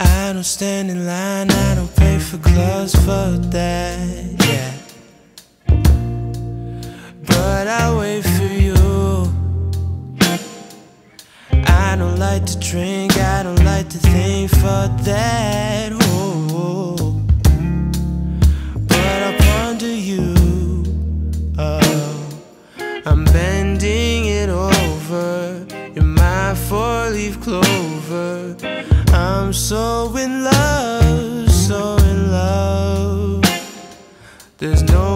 I don't stand in line, I don't pay for clothes for that, yeah. But I wait for you. I don't like to drink, I don't like to think for that. So in love, so in love. There's no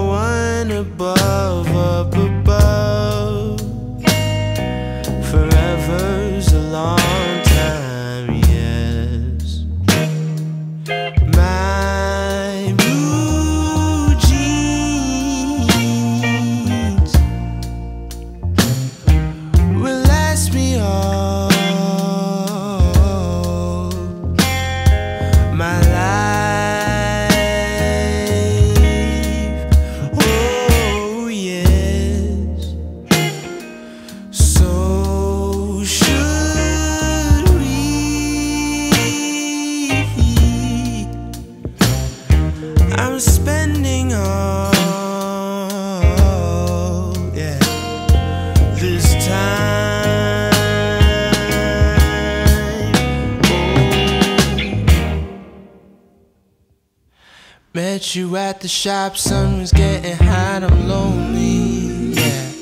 Met you at the shop, sun was getting hot, I'm lonely, yeah.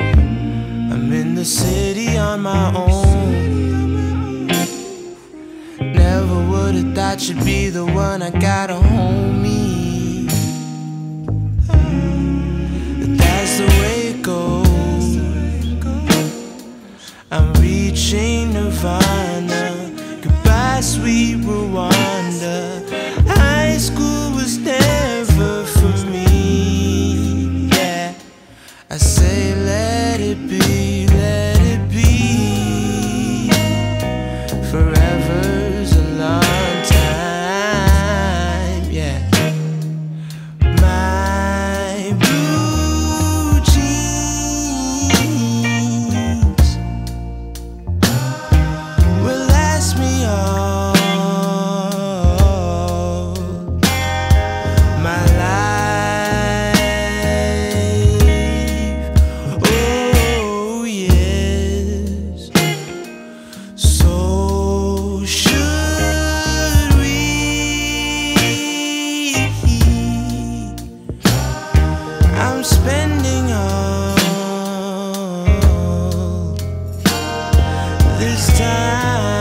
I'm in the city on my own. Never would've thought you'd be the one I got a homie. time